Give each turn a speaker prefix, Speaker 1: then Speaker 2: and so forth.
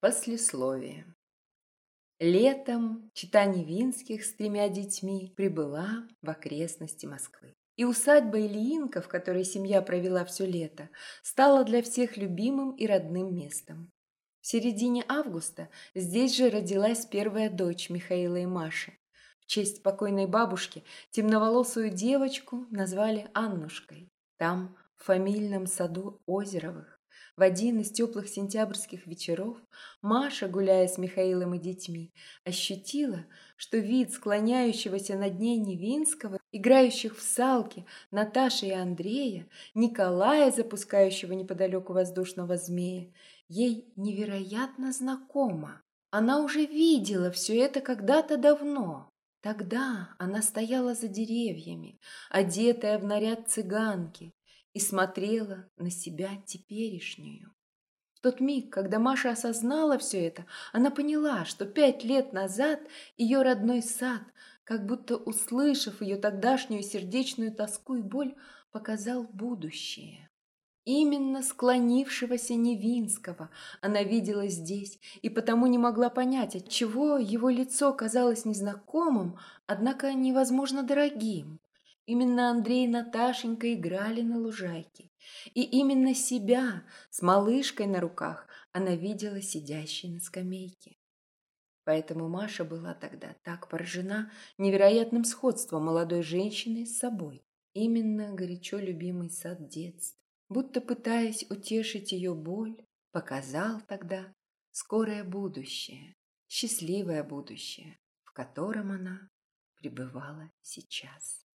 Speaker 1: Послесловие. Летом чита Невинских с тремя детьми прибыла в окрестности Москвы. И усадьба Ильинка, в которой семья провела все лето, стала для всех любимым и родным местом. В середине августа здесь же родилась первая дочь Михаила и Маши. В честь покойной бабушки темноволосую девочку назвали Аннушкой. Там, в фамильном саду Озеровых, в один из теплых сентябрьских вечеров Маша, гуляя с Михаилом и детьми, ощутила, что вид склоняющегося над ней Невинского, играющих в салки Наташи и Андрея, Николая, запускающего неподалеку воздушного змея, ей невероятно знакомо. Она уже видела все это когда-то давно. Тогда она стояла за деревьями, одетая в наряд цыганки, и смотрела на себя теперешнюю. В тот миг, когда Маша осознала все это, она поняла, что пять лет назад ее родной сад, как будто услышав ее тогдашнюю сердечную тоску и боль, показал будущее. Именно склонившегося Невинского она видела здесь и потому не могла понять, отчего его лицо казалось незнакомым, однако невозможно дорогим. Именно Андрей и Наташенька играли на лужайке. И именно себя с малышкой на руках она видела сидящей на скамейке. Поэтому Маша была тогда так поражена невероятным сходством молодой женщины с собой. Именно горячо любимый сад детства, будто пытаясь утешить ее боль, показал тогда скорое будущее, счастливое будущее, в котором она пребывала сейчас.